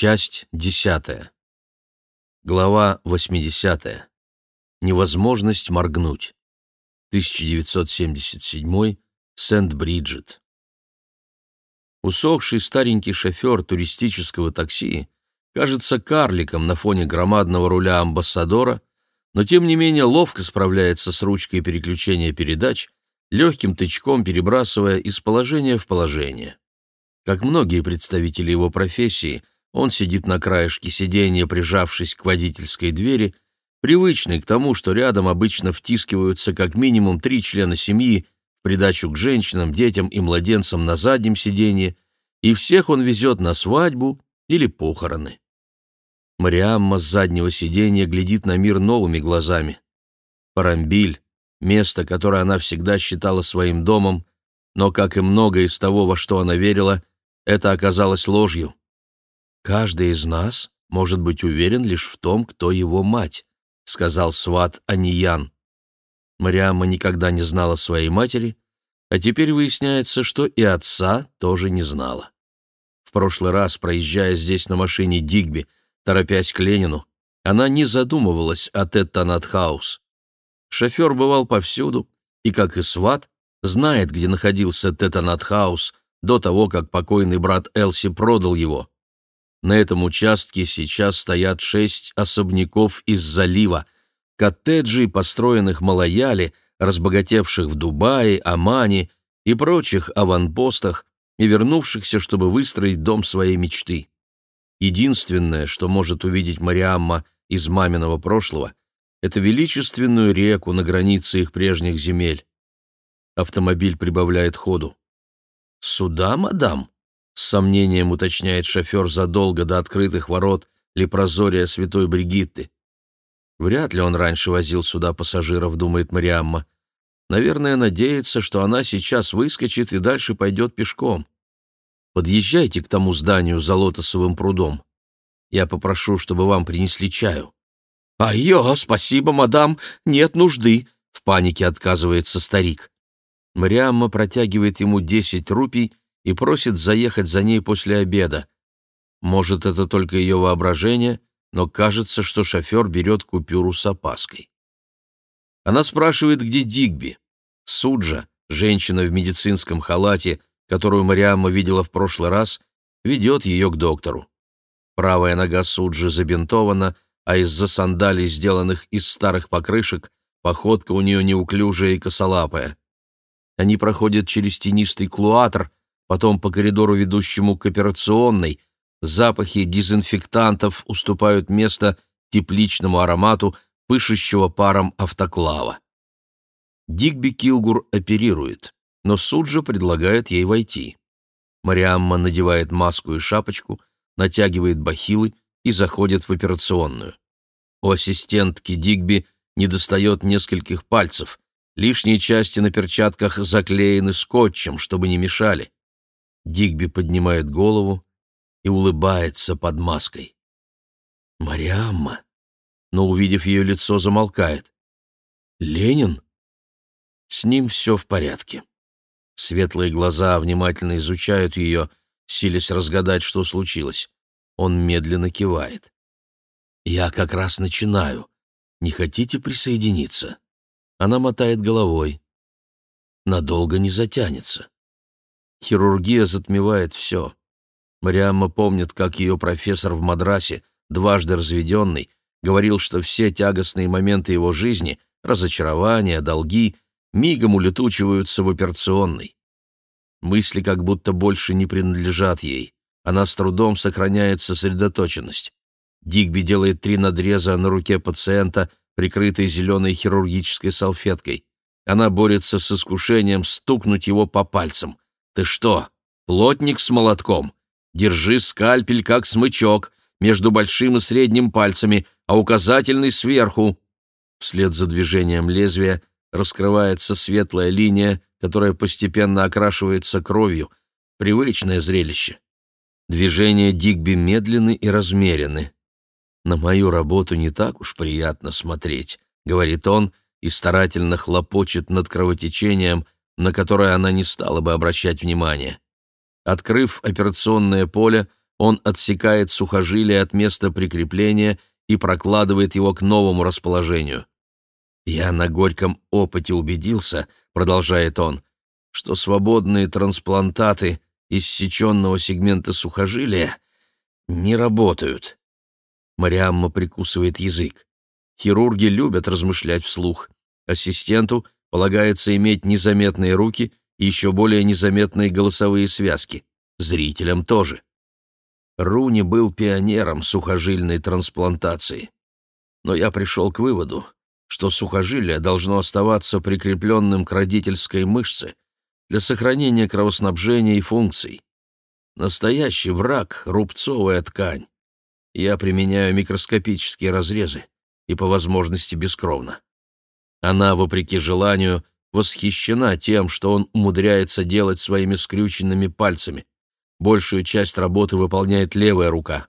Часть десятая. Глава 80. Невозможность моргнуть. 1977. Сент-Бриджит. Усохший старенький шофер туристического такси кажется карликом на фоне громадного руля амбассадора, но тем не менее ловко справляется с ручкой переключения передач, легким тычком перебрасывая из положения в положение. Как многие представители его профессии – он сидит на краешке сиденья, прижавшись к водительской двери, привычный к тому, что рядом обычно втискиваются как минимум три члена семьи, в придачу к женщинам, детям и младенцам на заднем сиденье, и всех он везет на свадьбу или похороны. Мариамма с заднего сиденья глядит на мир новыми глазами. Парамбиль — место, которое она всегда считала своим домом, но, как и многое из того, во что она верила, это оказалось ложью. «Каждый из нас может быть уверен лишь в том, кто его мать», — сказал сват Аниян. Мариамма никогда не знала своей матери, а теперь выясняется, что и отца тоже не знала. В прошлый раз, проезжая здесь на машине Дигби, торопясь к Ленину, она не задумывалась о Теттанат-хаус. Шофер бывал повсюду, и, как и сват, знает, где находился Теттанат-хаус до того, как покойный брат Элси продал его. На этом участке сейчас стоят шесть особняков из залива, коттеджей, построенных Малаяли, разбогатевших в Дубае, Омане и прочих аванпостах и вернувшихся, чтобы выстроить дом своей мечты. Единственное, что может увидеть Мариамма из маминого прошлого, это величественную реку на границе их прежних земель. Автомобиль прибавляет ходу. «Сюда, мадам?» С сомнением уточняет шофер задолго до открытых ворот Лепрозория Святой Бригитты. Вряд ли он раньше возил сюда пассажиров, думает Мариамма. Наверное, надеется, что она сейчас выскочит и дальше пойдет пешком. Подъезжайте к тому зданию за лотосовым прудом. Я попрошу, чтобы вам принесли чаю. «Айо, спасибо, мадам, нет нужды», — в панике отказывается старик. Мариамма протягивает ему десять рупий и просит заехать за ней после обеда. Может, это только ее воображение, но кажется, что шофер берет купюру с опаской. Она спрашивает, где Дигби. Суджа, женщина в медицинском халате, которую Мариамма видела в прошлый раз, ведет ее к доктору. Правая нога Суджи забинтована, а из-за сандалий, сделанных из старых покрышек, походка у нее неуклюжая и косолапая. Они проходят через тенистый клуатр, потом по коридору, ведущему к операционной, запахи дезинфектантов уступают место тепличному аромату пышущего паром автоклава. Дигби Килгур оперирует, но суд же предлагает ей войти. Мариамма надевает маску и шапочку, натягивает бахилы и заходит в операционную. У ассистентки Дигби недостает нескольких пальцев, лишние части на перчатках заклеены скотчем, чтобы не мешали. Дигби поднимает голову и улыбается под маской. «Мариамма!» Но, увидев ее лицо, замолкает. «Ленин?» С ним все в порядке. Светлые глаза внимательно изучают ее, силясь разгадать, что случилось. Он медленно кивает. «Я как раз начинаю. Не хотите присоединиться?» Она мотает головой. «Надолго не затянется. Хирургия затмевает все. Мариамма помнит, как ее профессор в Мадрасе, дважды разведенный, говорил, что все тягостные моменты его жизни, разочарования, долги, мигом улетучиваются в операционной. Мысли как будто больше не принадлежат ей. Она с трудом сохраняет сосредоточенность. Дигби делает три надреза на руке пациента, прикрытой зеленой хирургической салфеткой. Она борется с искушением стукнуть его по пальцам. Ты что, плотник с молотком? Держи скальпель как смычок между большим и средним пальцами, а указательный сверху. Вслед за движением лезвия раскрывается светлая линия, которая постепенно окрашивается кровью. Привычное зрелище. Движения Дигби медленны и размерены. «На мою работу не так уж приятно смотреть», — говорит он и старательно хлопочет над кровотечением, на которое она не стала бы обращать внимания. Открыв операционное поле, Он отсекает сухожилие от места прикрепления и прокладывает его к новому расположению. «Я на горьком опыте убедился», — продолжает он, «что свободные трансплантаты иссеченного сегмента сухожилия не работают». Мариамма прикусывает язык. Хирурги любят размышлять вслух. Ассистенту полагается иметь незаметные руки и еще более незаметные голосовые связки. Зрителям тоже. Руни был пионером сухожильной трансплантации. Но я пришел к выводу, что сухожилие должно оставаться прикрепленным к родительской мышце для сохранения кровоснабжения и функций. Настоящий враг — рубцовая ткань. Я применяю микроскопические разрезы и по возможности бескровно. Она, вопреки желанию, восхищена тем, что он умудряется делать своими скрюченными пальцами. Большую часть работы выполняет левая рука.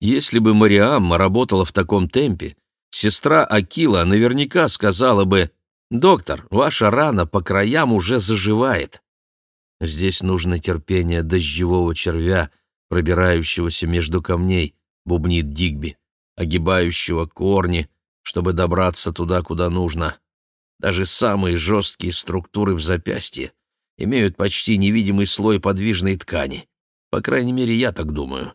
Если бы Мариамма работала в таком темпе, сестра Акила наверняка сказала бы «Доктор, ваша рана по краям уже заживает». Здесь нужно терпение дождевого червя, пробирающегося между камней, бубнит Дигби, огибающего корни, чтобы добраться туда, куда нужно. Даже самые жесткие структуры в запястье имеют почти невидимый слой подвижной ткани. По крайней мере, я так думаю.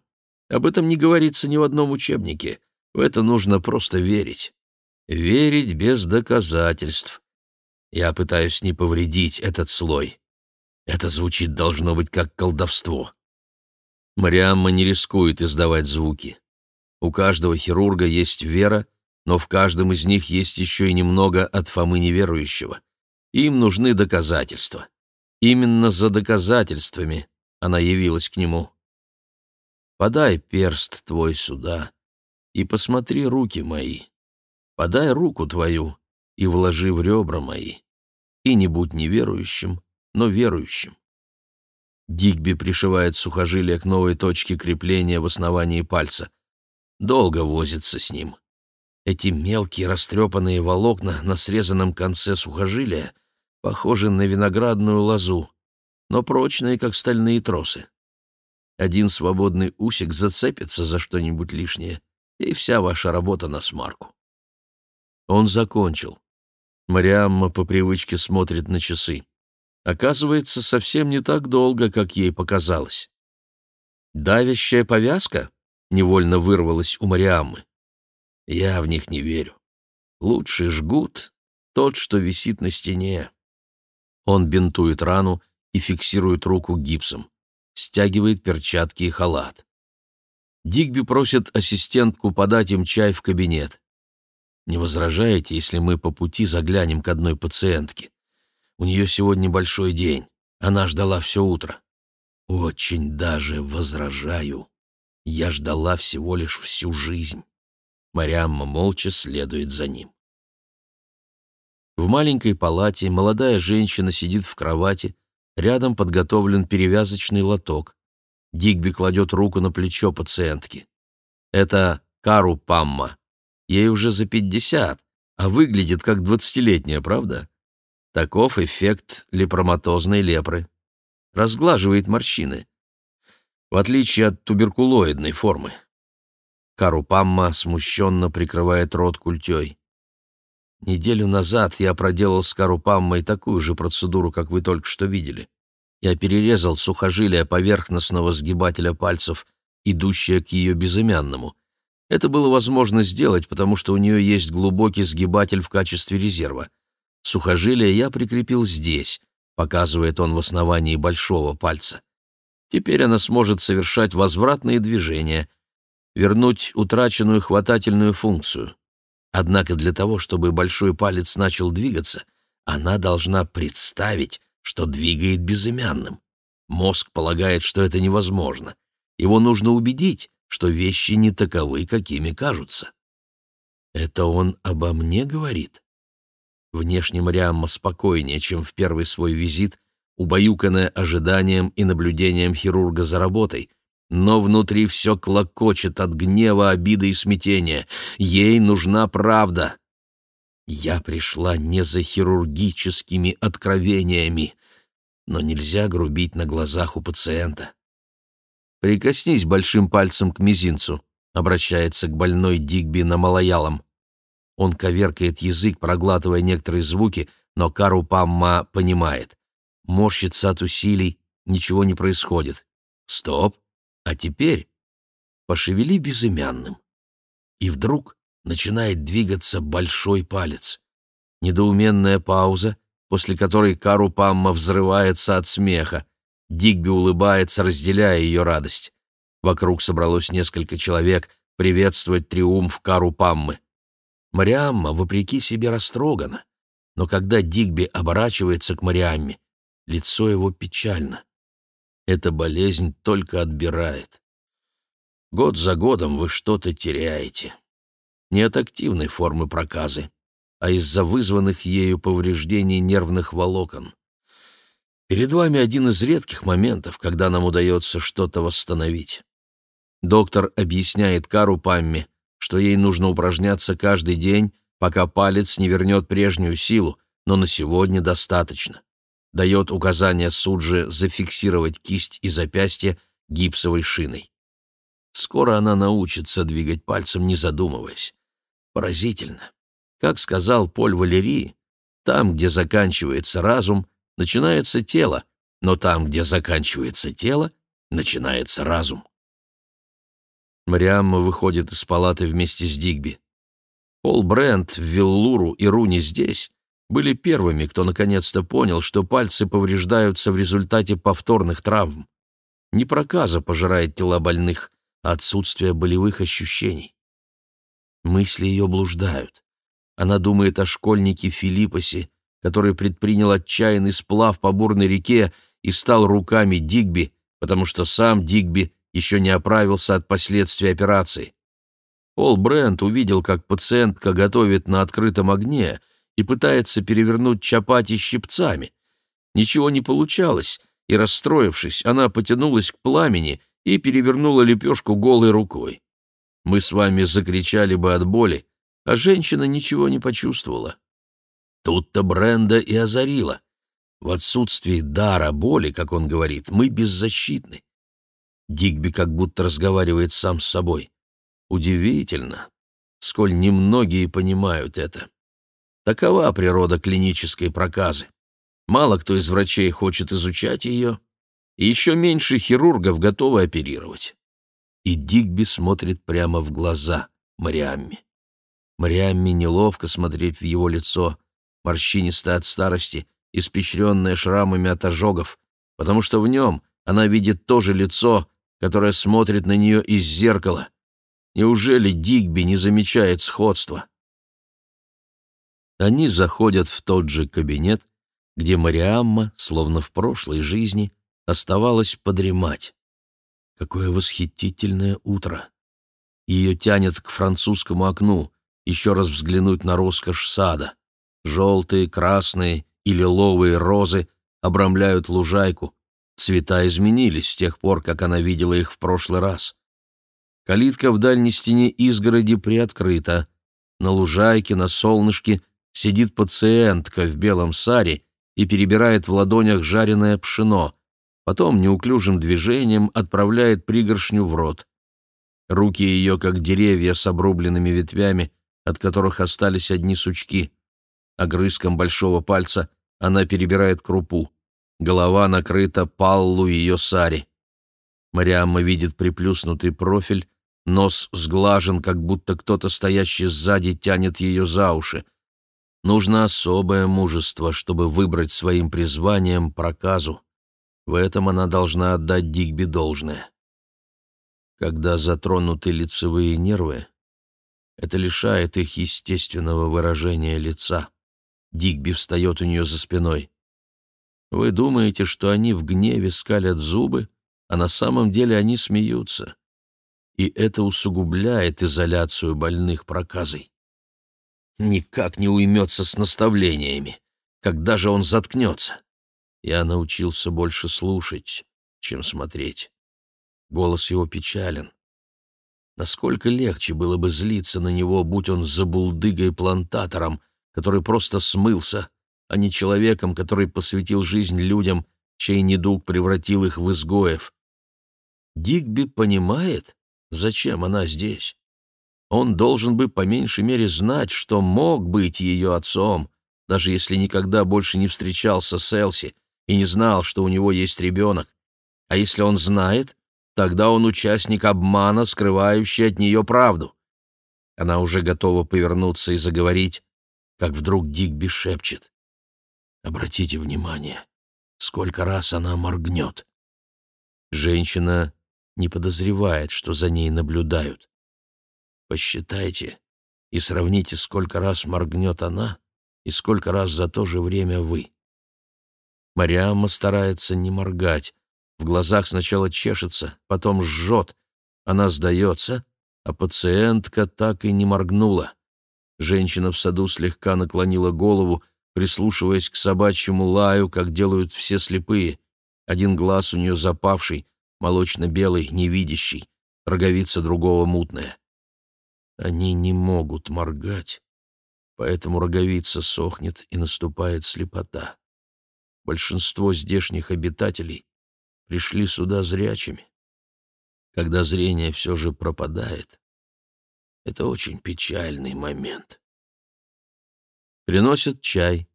Об этом не говорится ни в одном учебнике. В это нужно просто верить. Верить без доказательств. Я пытаюсь не повредить этот слой. Это звучит, должно быть, как колдовство. Мариамма не рискует издавать звуки. У каждого хирурга есть вера, но в каждом из них есть еще и немного от Фомы неверующего. Им нужны доказательства. Именно за доказательствами она явилась к нему. «Подай перст твой сюда и посмотри руки мои. Подай руку твою и вложи в ребра мои. И не будь неверующим, но верующим». Дигби пришивает сухожилие к новой точке крепления в основании пальца. Долго возится с ним. Эти мелкие растрепанные волокна на срезанном конце сухожилия похожи на виноградную лозу, но прочные, как стальные тросы. Один свободный усик зацепится за что-нибудь лишнее, и вся ваша работа на смарку. Он закончил. Мариамма по привычке смотрит на часы. Оказывается, совсем не так долго, как ей показалось. «Давящая повязка?» — невольно вырвалась у Мариаммы. Я в них не верю. Лучший жгут тот, что висит на стене. Он бинтует рану и фиксирует руку гипсом, стягивает перчатки и халат. Дигби просит ассистентку подать им чай в кабинет. Не возражаете, если мы по пути заглянем к одной пациентке? У нее сегодня большой день. Она ждала все утро. Очень даже возражаю. Я ждала всего лишь всю жизнь. Мариамма молча следует за ним. В маленькой палате молодая женщина сидит в кровати, рядом подготовлен перевязочный лоток. Дигби кладет руку на плечо пациентки. Это Кару Памма. Ей уже за пятьдесят, а выглядит как двадцатилетняя, правда? Таков эффект лепроматозной лепры. Разглаживает морщины. В отличие от туберкулоидной формы. Карупамма смущенно прикрывает рот культей. Неделю назад я проделал с Карупаммой такую же процедуру, как вы только что видели. Я перерезал сухожилие поверхностного сгибателя пальцев, идущее к ее безымянному. Это было возможно сделать, потому что у нее есть глубокий сгибатель в качестве резерва. Сухожилие я прикрепил здесь, показывает он в основании большого пальца. Теперь она сможет совершать возвратные движения, вернуть утраченную хватательную функцию. Однако для того, чтобы большой палец начал двигаться, она должна представить, что двигает безымянным. Мозг полагает, что это невозможно. Его нужно убедить, что вещи не таковы, какими кажутся. Это он обо мне говорит? Внешне Мариамма спокойнее, чем в первый свой визит, убаюканная ожиданием и наблюдением хирурга за работой, но внутри все клокочет от гнева, обиды и смятения. Ей нужна правда. Я пришла не за хирургическими откровениями, но нельзя грубить на глазах у пациента. прикоснись большим пальцем к мизинцу», — обращается к больной Дигби на малоялом. Он коверкает язык, проглатывая некоторые звуки, но Кару Памма понимает. Морщится от усилий, ничего не происходит. Стоп. А теперь пошевели безымянным. И вдруг начинает двигаться большой палец. Недоуменная пауза, после которой Кару Памма взрывается от смеха. Дигби улыбается, разделяя ее радость. Вокруг собралось несколько человек приветствовать триумф Кару Паммы. Мариамма, вопреки себе, растрогана. Но когда Дигби оборачивается к Мариамме, лицо его печально. Эта болезнь только отбирает. Год за годом вы что-то теряете. Не от активной формы проказы, а из-за вызванных ею повреждений нервных волокон. Перед вами один из редких моментов, когда нам удается что-то восстановить. Доктор объясняет Кару Памме, что ей нужно упражняться каждый день, пока палец не вернет прежнюю силу, но на сегодня достаточно. Дает указание Суджи зафиксировать кисть и запястье гипсовой шиной. Скоро она научится двигать пальцем, не задумываясь. Поразительно. Как сказал Поль Валерий, там, где заканчивается разум, начинается тело, но там, где заканчивается тело, начинается разум. Мариамма выходит из палаты вместе с Дигби. Пол Брент, Виллуру и Руни здесь были первыми, кто наконец-то понял, что пальцы повреждаются в результате повторных травм. Не проказа пожирает тела больных, а отсутствие болевых ощущений. Мысли ее блуждают. Она думает о школьнике Филиппосе, который предпринял отчаянный сплав по бурной реке и стал руками Дигби, потому что сам Дигби еще не оправился от последствий операции. Пол Брент увидел, как пациентка готовит на открытом огне и пытается перевернуть чапати щипцами. Ничего не получалось, и, расстроившись, она потянулась к пламени и перевернула лепешку голой рукой. Мы с вами закричали бы от боли, а женщина ничего не почувствовала. Тут-то Бренда и озарила. В отсутствии дара боли, как он говорит, мы беззащитны. Дигби как будто разговаривает сам с собой. Удивительно, сколь немногие понимают это. Такова природа клинической проказы. Мало кто из врачей хочет изучать ее, и еще меньше хирургов готовы оперировать. И Дигби смотрит прямо в глаза Мариамме. Мариамме неловко смотреть в его лицо, морщинистое от старости, испещренное шрамами от ожогов, потому что в нем она видит то же лицо, которая смотрит на нее из зеркала. Неужели Дигби не замечает сходства? Они заходят в тот же кабинет, где Мариамма, словно в прошлой жизни, оставалась подремать. Какое восхитительное утро! Ее тянет к французскому окну, еще раз взглянуть на роскошь сада. Желтые, красные и лиловые розы обрамляют лужайку, Цвета изменились с тех пор, как она видела их в прошлый раз. Калитка в дальней стене изгороди приоткрыта. На лужайке, на солнышке сидит пациентка в белом саре и перебирает в ладонях жареное пшено. Потом неуклюжим движением отправляет пригоршню в рот. Руки ее, как деревья с обрубленными ветвями, от которых остались одни сучки. Огрызком большого пальца она перебирает крупу. Голова накрыта паллу ее сари. Мариамма видит приплюснутый профиль, нос сглажен, как будто кто-то, стоящий сзади, тянет ее за уши. Нужно особое мужество, чтобы выбрать своим призванием проказу. В этом она должна отдать Дигби должное. Когда затронуты лицевые нервы, это лишает их естественного выражения лица. Дигби встает у нее за спиной. Вы думаете, что они в гневе скалят зубы, а на самом деле они смеются. И это усугубляет изоляцию больных проказой. Никак не уймется с наставлениями. Когда же он заткнется? Я научился больше слушать, чем смотреть. Голос его печален. Насколько легче было бы злиться на него, будь он забулдыгой-плантатором, который просто смылся, а не человеком, который посвятил жизнь людям, чей недуг превратил их в изгоев. Дигби понимает, зачем она здесь. Он должен бы по меньшей мере знать, что мог быть ее отцом, даже если никогда больше не встречался с Элси и не знал, что у него есть ребенок. А если он знает, тогда он участник обмана, скрывающий от нее правду. Она уже готова повернуться и заговорить, как вдруг Дигби шепчет. «Обратите внимание, сколько раз она моргнет». Женщина не подозревает, что за ней наблюдают. Посчитайте и сравните, сколько раз моргнет она и сколько раз за то же время вы. Мариамма старается не моргать. В глазах сначала чешется, потом жжет. Она сдается, а пациентка так и не моргнула. Женщина в саду слегка наклонила голову, прислушиваясь к собачьему лаю, как делают все слепые. Один глаз у нее запавший, молочно-белый, невидящий, роговица другого мутная. Они не могут моргать, поэтому роговица сохнет и наступает слепота. Большинство здешних обитателей пришли сюда зрячими. Когда зрение все же пропадает, это очень печальный момент. Приносят чай.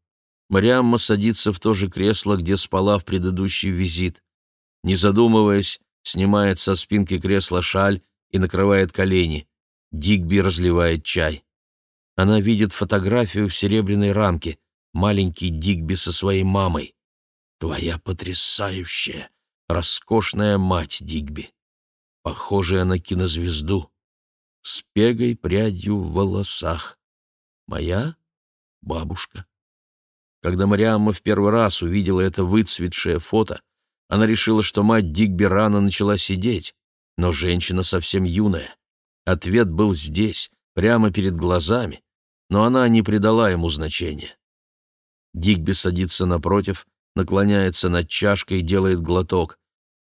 Мариамма садится в то же кресло, где спала в предыдущий визит. Не задумываясь, снимает со спинки кресла шаль и накрывает колени. Дигби разливает чай. Она видит фотографию в серебряной рамке. Маленький Дигби со своей мамой. Твоя потрясающая, роскошная мать Дигби. Похожая на кинозвезду. С пегой прядью в волосах. Моя бабушка. Когда Мариамма в первый раз увидела это выцветшее фото, она решила, что мать Дигби рано начала сидеть, но женщина совсем юная. Ответ был здесь, прямо перед глазами, но она не придала ему значения. Дигби садится напротив, наклоняется над чашкой и делает глоток.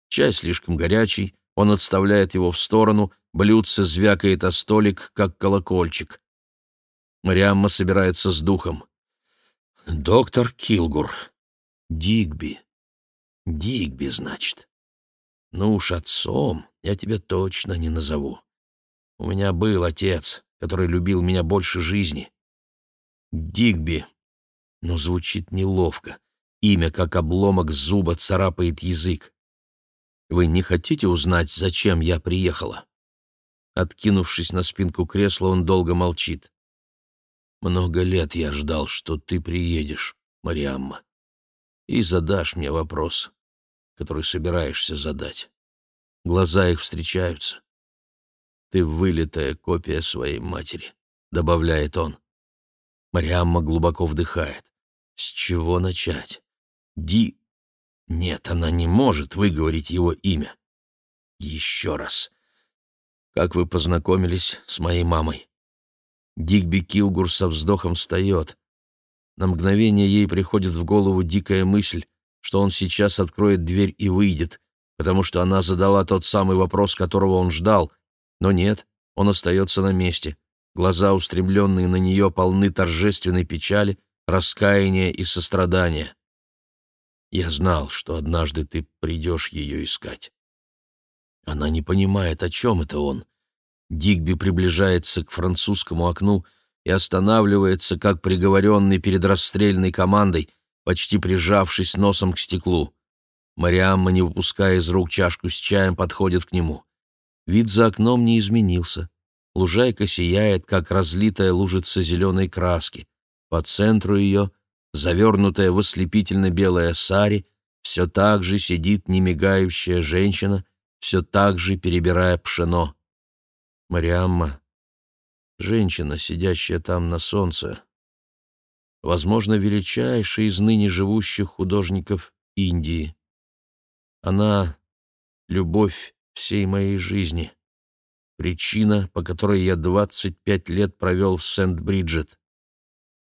Чай слишком горячий, он отставляет его в сторону, блюдце звякает о столик, как колокольчик. Мариамма собирается с духом. «Доктор Килгур. Дигби. Дигби, значит. Ну уж отцом я тебя точно не назову. У меня был отец, который любил меня больше жизни. Дигби. Но звучит неловко. Имя, как обломок зуба, царапает язык. Вы не хотите узнать, зачем я приехала?» Откинувшись на спинку кресла, он долго молчит. «Много лет я ждал, что ты приедешь, Мариамма, и задашь мне вопрос который собираешься задать. Глаза их встречаются. «Ты вылитая копия своей матери», — добавляет он. Мариамма глубоко вдыхает. «С чего начать? Ди...» Нет, она не может выговорить его имя. Еще раз. Как вы познакомились с моей мамой? Дигби Килгур со вздохом встает. На мгновение ей приходит в голову дикая мысль, что он сейчас откроет дверь и выйдет, потому что она задала тот самый вопрос, которого он ждал. Но нет, он остается на месте. Глаза, устремленные на нее, полны торжественной печали, раскаяния и сострадания. Я знал, что однажды ты придешь ее искать. Она не понимает, о чем это он. Дигби приближается к французскому окну и останавливается, как приговоренный перед расстрельной командой, почти прижавшись носом к стеклу. Мариамма, не выпуская из рук чашку с чаем, подходит к нему. Вид за окном не изменился. Лужайка сияет, как разлитая лужица зеленой краски. По центру ее, завернутая в ослепительно-белое сари, все так же сидит немигающая женщина, все так же перебирая пшено. Мариамма, женщина, сидящая там на солнце, возможно, величайший из ныне живущих художников Индии. Она — любовь всей моей жизни, причина, по которой я 25 лет провел в Сент-Бриджет.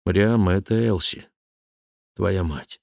Мариама — это Элси, твоя мать.